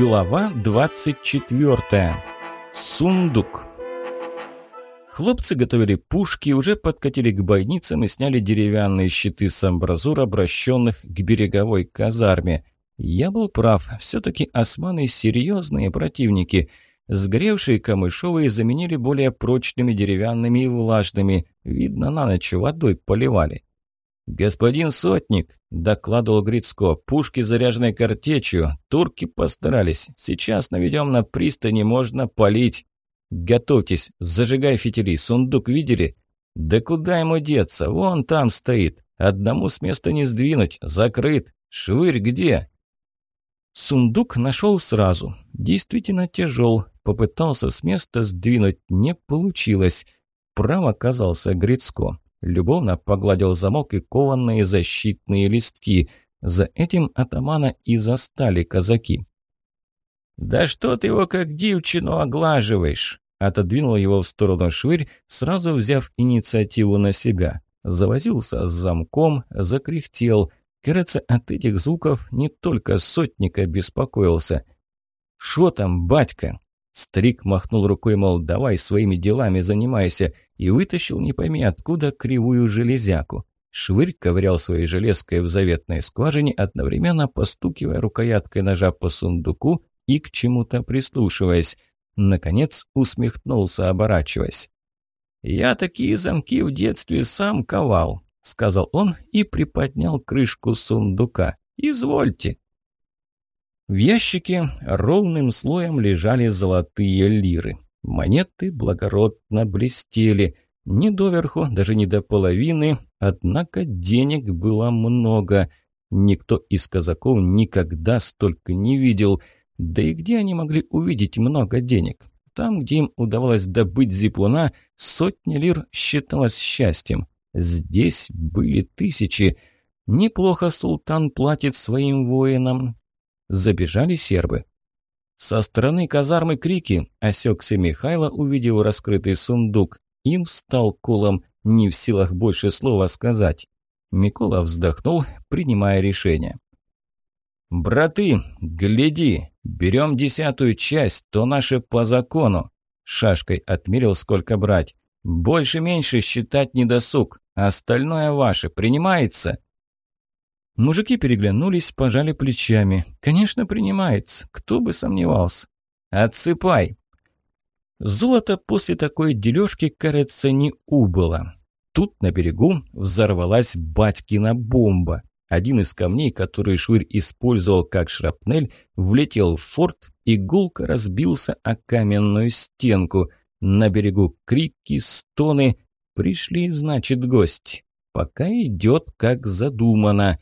Глава 24. Сундук. Хлопцы готовили пушки, уже подкатили к бойницам и сняли деревянные щиты с амбразур, обращенных к береговой казарме. Я был прав, все-таки османы серьезные противники. Сгоревшие камышовые заменили более прочными деревянными и влажными. Видно, на ночь водой поливали. «Господин Сотник», — докладывал Грицко, — «пушки заряжены картечью. Турки постарались. Сейчас наведем на пристани, можно полить. Готовьтесь, зажигай фитили. Сундук видели? Да куда ему деться? Вон там стоит. Одному с места не сдвинуть. Закрыт. Швырь где?» Сундук нашел сразу. Действительно тяжел. Попытался с места сдвинуть, не получилось. Прав оказался Грицко. Любовно погладил замок и кованные защитные листки. За этим атамана и застали казаки. «Да что ты его как девчину оглаживаешь?» Отодвинул его в сторону швырь, сразу взяв инициативу на себя. Завозился с замком, закряхтел. Кажется, от этих звуков не только сотника беспокоился. «Шо там, батька?» Старик махнул рукой, мол, давай своими делами занимайся, и вытащил не пойми откуда кривую железяку. Швырь ковырял своей железкой в заветной скважине, одновременно постукивая рукояткой ножа по сундуку и к чему-то прислушиваясь. Наконец усмехнулся, оборачиваясь. «Я такие замки в детстве сам ковал», — сказал он и приподнял крышку сундука. «Извольте». В ящике ровным слоем лежали золотые лиры. Монеты благородно блестели. Не доверху, даже не до половины, однако денег было много. Никто из казаков никогда столько не видел. Да и где они могли увидеть много денег? Там, где им удавалось добыть зипуна, сотни лир считалось счастьем. Здесь были тысячи. Неплохо султан платит своим воинам, Забежали сербы. Со стороны казармы крики, осекся Михайло, увидев раскрытый сундук. Им стал колом, не в силах больше слова сказать. Микола вздохнул, принимая решение. «Браты, гляди, берем десятую часть, то наше по закону». Шашкой отмерил, сколько брать. «Больше-меньше считать не досуг, остальное ваше принимается?» Мужики переглянулись, пожали плечами. «Конечно, принимается. Кто бы сомневался?» «Отсыпай!» Золото после такой дележки, кажется, не убыло. Тут на берегу взорвалась батькина бомба. Один из камней, который Швырь использовал как шрапнель, влетел в форт и гулко разбился о каменную стенку. На берегу крики, стоны. Пришли, значит, гости. Пока идет, как задумано.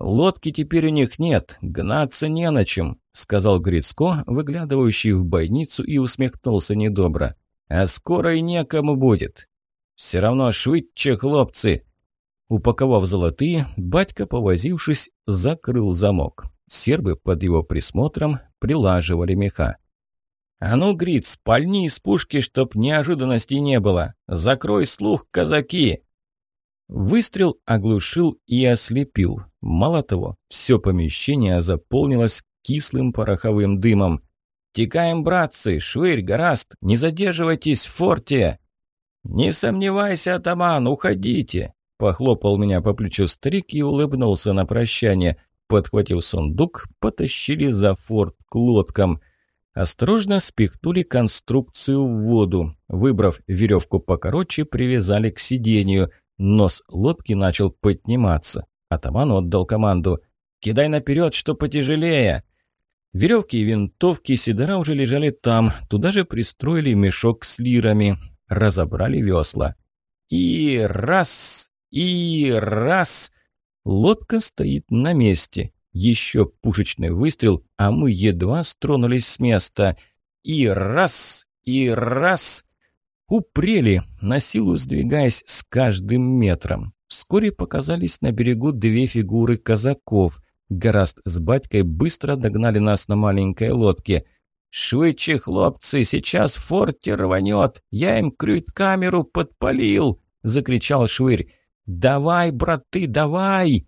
«Лодки теперь у них нет, гнаться не на чем», — сказал Грицко, выглядывающий в бойницу и усмехнулся недобро. «А скоро и некому будет. Все равно швидче, хлопцы!» Упаковав золотые, батька, повозившись, закрыл замок. Сербы под его присмотром прилаживали меха. «А ну, Гриц, пальни из пушки, чтоб неожиданностей не было! Закрой слух, казаки!» Выстрел оглушил и ослепил. Мало того, все помещение заполнилось кислым пороховым дымом. «Текаем, братцы! Швырь, гораст! Не задерживайтесь в форте!» «Не сомневайся, атаман, уходите!» Похлопал меня по плечу старик и улыбнулся на прощание. Подхватив сундук, потащили за форт к лодкам. Осторожно спихнули конструкцию в воду. Выбрав веревку покороче, привязали к сиденью – Нос лодки начал подниматься. Атаман отдал команду. «Кидай наперед, что потяжелее!» Веревки и винтовки Сидора уже лежали там. Туда же пристроили мешок с лирами. Разобрали весла. И раз, и раз. Лодка стоит на месте. Еще пушечный выстрел, а мы едва стронулись с места. И раз, и раз. Упрели, на силу сдвигаясь с каждым метром. Вскоре показались на берегу две фигуры казаков. Гораст с батькой быстро догнали нас на маленькой лодке. «Швыдче, хлопцы, сейчас в форте рванет! Я им крюит-камеру подпалил!» — закричал Швырь. «Давай, браты, давай!»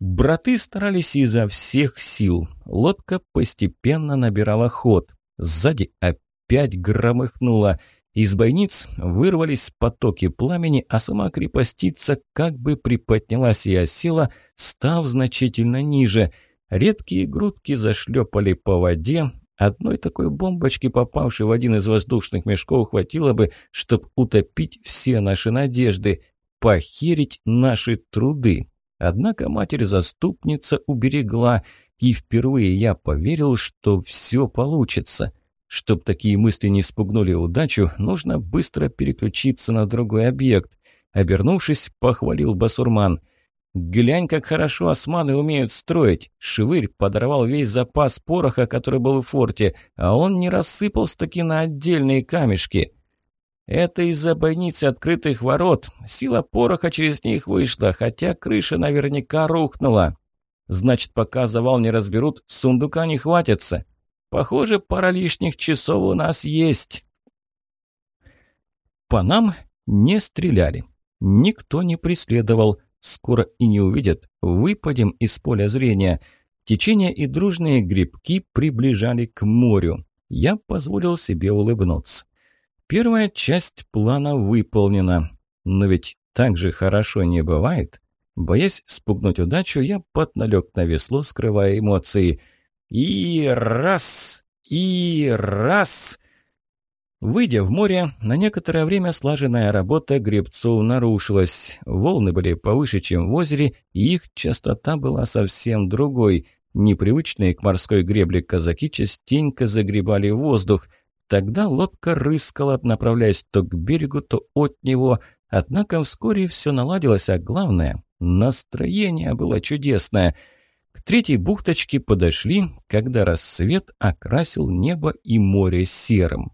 Браты старались изо всех сил. Лодка постепенно набирала ход. Сзади опять громыхнуло. Из бойниц вырвались потоки пламени, а сама крепостица как бы приподнялась и осела, став значительно ниже. Редкие грудки зашлепали по воде. Одной такой бомбочки, попавшей в один из воздушных мешков, хватило бы, чтобы утопить все наши надежды, похерить наши труды. Однако матерь-заступница уберегла, и впервые я поверил, что все получится. Чтоб такие мысли не спугнули удачу, нужно быстро переключиться на другой объект. Обернувшись, похвалил басурман. «Глянь, как хорошо османы умеют строить. Швырь подорвал весь запас пороха, который был в форте, а он не рассыпался таки на отдельные камешки». Это из-за бойницы открытых ворот. Сила пороха через них вышла, хотя крыша наверняка рухнула. Значит, пока завал не разберут, сундука не хватится. Похоже, пара лишних часов у нас есть. По нам не стреляли. Никто не преследовал. Скоро и не увидят. Выпадем из поля зрения. Течение и дружные грибки приближали к морю. Я позволил себе улыбнуться. Первая часть плана выполнена. Но ведь так же хорошо не бывает. Боясь спугнуть удачу, я подналег на весло, скрывая эмоции. И раз, и раз. Выйдя в море, на некоторое время слаженная работа гребцов нарушилась. Волны были повыше, чем в озере, и их частота была совсем другой. Непривычные к морской гребле казаки частенько загребали воздух – Тогда лодка рыскала, направляясь то к берегу, то от него. Однако вскоре все наладилось, а главное – настроение было чудесное. К третьей бухточке подошли, когда рассвет окрасил небо и море серым.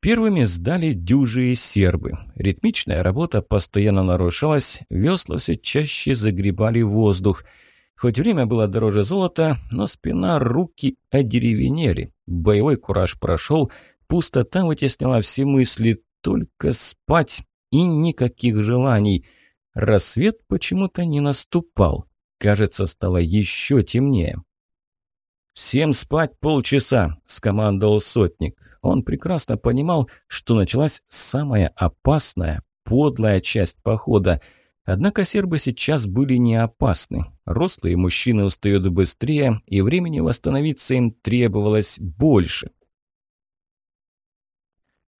Первыми сдали дюжие сербы. Ритмичная работа постоянно нарушалась, весла все чаще загребали воздух – Хоть время было дороже золота, но спина, руки одеревенели. Боевой кураж прошел, пустота вытесняла все мысли, только спать и никаких желаний. Рассвет почему-то не наступал. Кажется, стало еще темнее. «Всем спать полчаса», – скомандовал сотник. Он прекрасно понимал, что началась самая опасная, подлая часть похода – Однако сербы сейчас были не опасны. Рослые мужчины устают быстрее, и времени восстановиться им требовалось больше.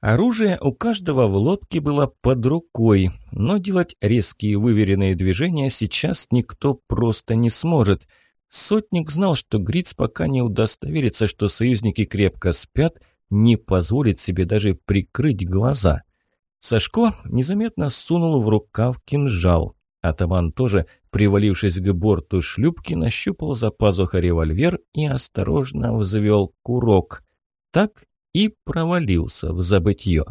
Оружие у каждого в лодке было под рукой, но делать резкие выверенные движения сейчас никто просто не сможет. Сотник знал, что Гриц пока не удостоверится, что союзники крепко спят, не позволит себе даже прикрыть глаза – Сашко незаметно сунул в рукав кинжал. Атаман тоже, привалившись к борту шлюпки, нащупал за пазухой револьвер и осторожно взвел курок. Так и провалился в забытье.